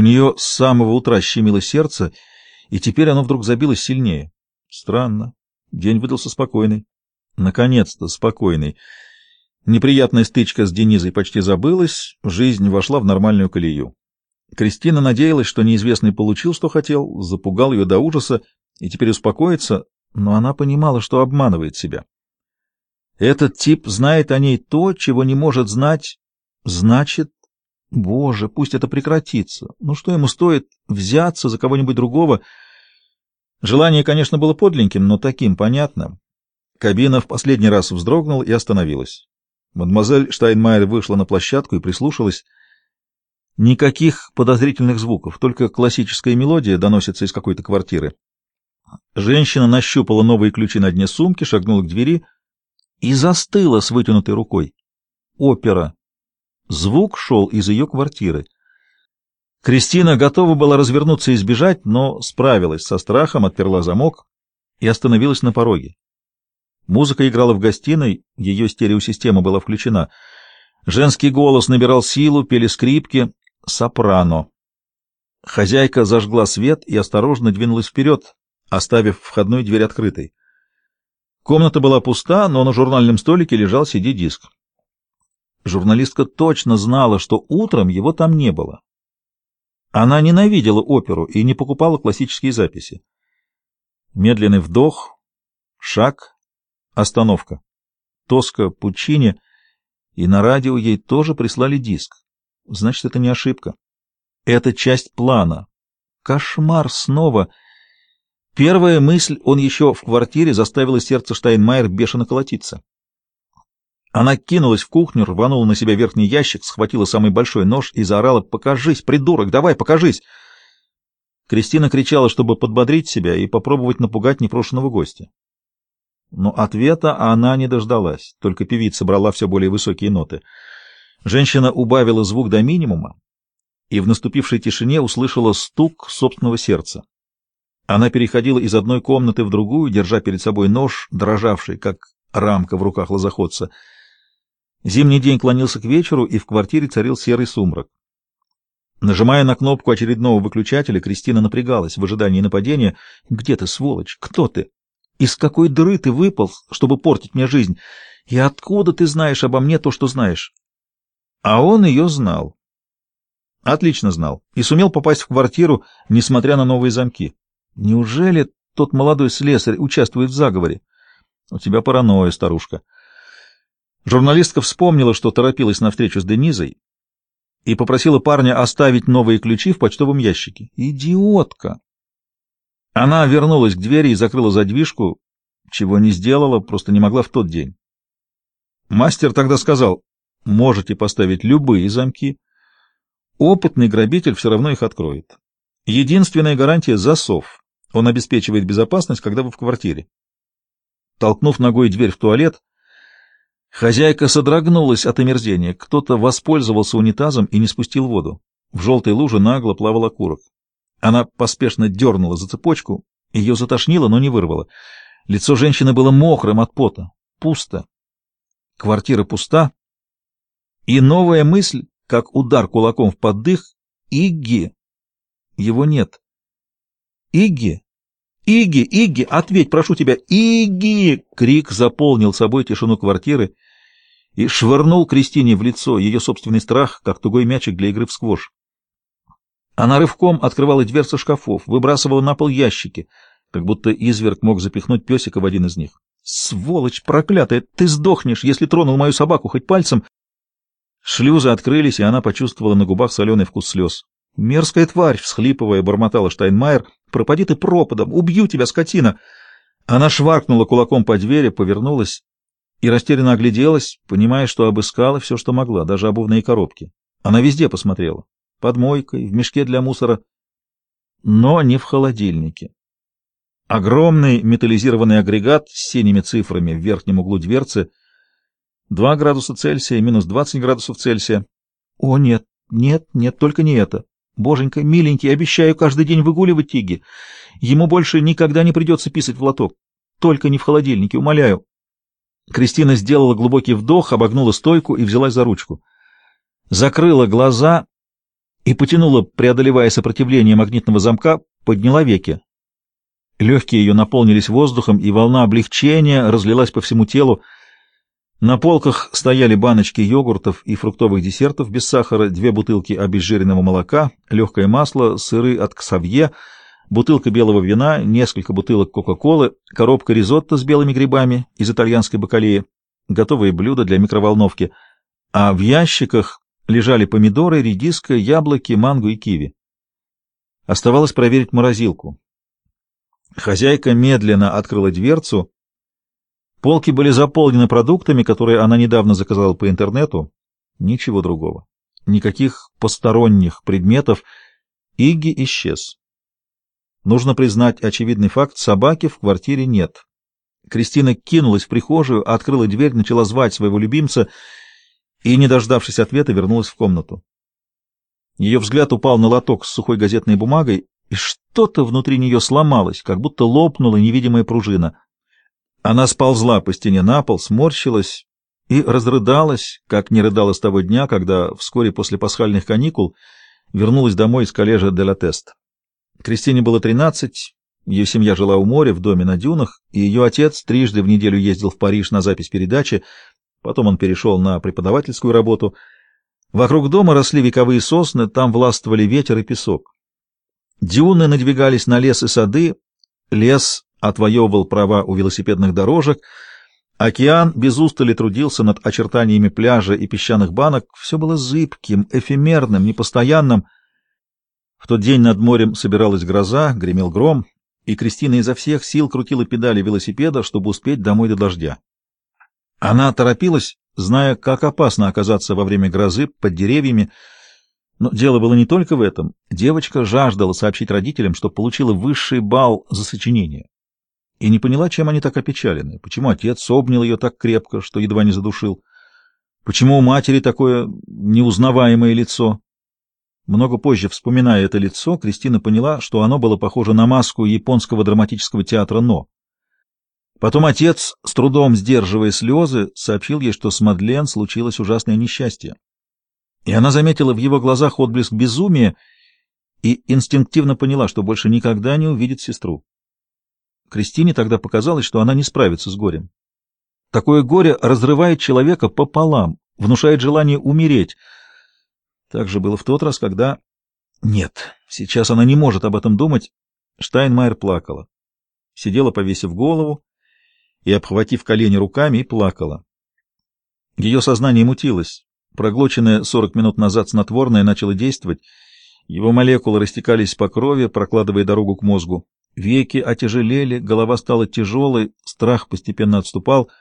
У нее с самого утра щемило сердце, и теперь оно вдруг забилось сильнее. Странно. День выдался спокойный. Наконец-то спокойный. Неприятная стычка с Денизой почти забылась, жизнь вошла в нормальную колею. Кристина надеялась, что неизвестный получил, что хотел, запугал ее до ужаса и теперь успокоится, но она понимала, что обманывает себя. Этот тип знает о ней то, чего не может знать, значит, боже, пусть это прекратится. Ну что ему стоит взяться за кого-нибудь другого? Желание, конечно, было подленьким, но таким понятным. Кабина в последний раз вздрогнула и остановилась. Мадемуазель Штайнмайер вышла на площадку и прислушалась. Никаких подозрительных звуков, только классическая мелодия доносится из какой-то квартиры. Женщина нащупала новые ключи на дне сумки, шагнула к двери и застыла с вытянутой рукой. Опера. Звук шел из ее квартиры. Кристина готова была развернуться и сбежать, но справилась со страхом, отперла замок и остановилась на пороге. Музыка играла в гостиной, ее стереосистема была включена. Женский голос набирал силу, пели скрипки, сопрано. Хозяйка зажгла свет и осторожно двинулась вперед, оставив входную дверь открытой. Комната была пуста, но на журнальном столике лежал CD-диск. Журналистка точно знала, что утром его там не было. Она ненавидела оперу и не покупала классические записи. Медленный вдох, шаг, остановка. Тоска Пучини, и на радио ей тоже прислали диск. Значит, это не ошибка. Это часть плана. Кошмар снова. Первая мысль, он еще в квартире, заставила сердце Штайнмайер бешено колотиться. Она кинулась в кухню, рванула на себя верхний ящик, схватила самый большой нож и заорала «Покажись, придурок, давай, покажись!» Кристина кричала, чтобы подбодрить себя и попробовать напугать непрошенного гостя. Но ответа она не дождалась, только певица брала все более высокие ноты. Женщина убавила звук до минимума и в наступившей тишине услышала стук собственного сердца. Она переходила из одной комнаты в другую, держа перед собой нож, дрожавший, как рамка в руках лозоходца — Зимний день клонился к вечеру, и в квартире царил серый сумрак. Нажимая на кнопку очередного выключателя, Кристина напрягалась в ожидании нападения. «Где ты, сволочь? Кто ты? Из какой дыры ты выпал, чтобы портить мне жизнь? И откуда ты знаешь обо мне то, что знаешь?» А он ее знал. Отлично знал. И сумел попасть в квартиру, несмотря на новые замки. Неужели тот молодой слесарь участвует в заговоре? У тебя паранойя, старушка. Журналистка вспомнила, что торопилась на встречу с Денизой, и попросила парня оставить новые ключи в почтовом ящике. Идиотка! Она вернулась к двери и закрыла задвижку, чего не сделала, просто не могла в тот день. Мастер тогда сказал, можете поставить любые замки, опытный грабитель все равно их откроет. Единственная гарантия — засов. Он обеспечивает безопасность, когда вы в квартире. Толкнув ногой дверь в туалет, Хозяйка содрогнулась от омерзения. Кто-то воспользовался унитазом и не спустил воду. В желтой луже нагло плавал окурок. Она поспешно дернула за цепочку, ее затошнило, но не вырвало. Лицо женщины было мокрым от пота. Пусто. Квартира пуста. И новая мысль, как удар кулаком в поддых, Игги. Его нет. Игги? Игги, Игги, ответь, прошу тебя, Игги! Крик заполнил собой тишину квартиры и швырнул Кристине в лицо ее собственный страх, как тугой мячик для игры в сквош. Она рывком открывала дверцы шкафов, выбрасывала на пол ящики, как будто изверг мог запихнуть песика в один из них. «Сволочь проклятая! Ты сдохнешь, если тронул мою собаку хоть пальцем!» Шлюзы открылись, и она почувствовала на губах соленый вкус слез. «Мерзкая тварь!» — всхлипывая, бормотала Штайнмайер. «Пропади ты пропадом! Убью тебя, скотина!» Она шваркнула кулаком по двери, повернулась и растерянно огляделась, понимая, что обыскала все, что могла, даже обувные коробки. Она везде посмотрела. Под мойкой, в мешке для мусора, но не в холодильнике. Огромный металлизированный агрегат с синими цифрами в верхнем углу дверцы. 2 градуса Цельсия, минус 20 градусов Цельсия. О, нет, нет, нет, только не это. Боженька, миленький, обещаю каждый день выгуливать Тиги. Ему больше никогда не придется писать в лоток. Только не в холодильнике, умоляю. Кристина сделала глубокий вдох, обогнула стойку и взялась за ручку. Закрыла глаза и потянула, преодолевая сопротивление магнитного замка, подняла веки. Легкие ее наполнились воздухом, и волна облегчения разлилась по всему телу. На полках стояли баночки йогуртов и фруктовых десертов без сахара, две бутылки обезжиренного молока, легкое масло, сыры от ксавье, бутылка белого вина, несколько бутылок кока-колы, коробка ризотто с белыми грибами из итальянской бакалеи, готовые блюда для микроволновки, а в ящиках лежали помидоры, редиска, яблоки, манго и киви. Оставалось проверить морозилку. Хозяйка медленно открыла дверцу. Полки были заполнены продуктами, которые она недавно заказала по интернету. Ничего другого. Никаких посторонних предметов. Игги исчез. Нужно признать очевидный факт, собаки в квартире нет. Кристина кинулась в прихожую, открыла дверь, начала звать своего любимца и, не дождавшись ответа, вернулась в комнату. Ее взгляд упал на лоток с сухой газетной бумагой, и что-то внутри нее сломалось, как будто лопнула невидимая пружина. Она сползла по стене на пол, сморщилась и разрыдалась, как не рыдала с того дня, когда вскоре после пасхальных каникул вернулась домой из коллежа де ла Тест. Кристине было тринадцать, ее семья жила у моря, в доме на дюнах, и ее отец трижды в неделю ездил в Париж на запись передачи, потом он перешел на преподавательскую работу. Вокруг дома росли вековые сосны, там властвовали ветер и песок. Дюны надвигались на лес и сады, лес отвоевывал права у велосипедных дорожек, океан без устали трудился над очертаниями пляжа и песчаных банок, все было зыбким, эфемерным, непостоянным. В тот день над морем собиралась гроза, гремел гром, и Кристина изо всех сил крутила педали велосипеда, чтобы успеть домой до дождя. Она торопилась, зная, как опасно оказаться во время грозы под деревьями, но дело было не только в этом. Девочка жаждала сообщить родителям, что получила высший балл за сочинение. И не поняла, чем они так опечалены. Почему отец обнял ее так крепко, что едва не задушил. Почему у матери такое неузнаваемое лицо. Много позже, вспоминая это лицо, Кристина поняла, что оно было похоже на маску японского драматического театра «Но». Потом отец, с трудом сдерживая слезы, сообщил ей, что с Мадлен случилось ужасное несчастье и она заметила в его глазах отблеск безумия и инстинктивно поняла, что больше никогда не увидит сестру. Кристине тогда показалось, что она не справится с горем. Такое горе разрывает человека пополам, внушает желание умереть. Так же было в тот раз, когда... Нет, сейчас она не может об этом думать. Штайнмайер плакала. Сидела, повесив голову и обхватив колени руками, и плакала. Ее сознание мутилось. Проглоченное 40 минут назад снотворное начало действовать. Его молекулы растекались по крови, прокладывая дорогу к мозгу. Веки отяжелели, голова стала тяжелой, страх постепенно отступал —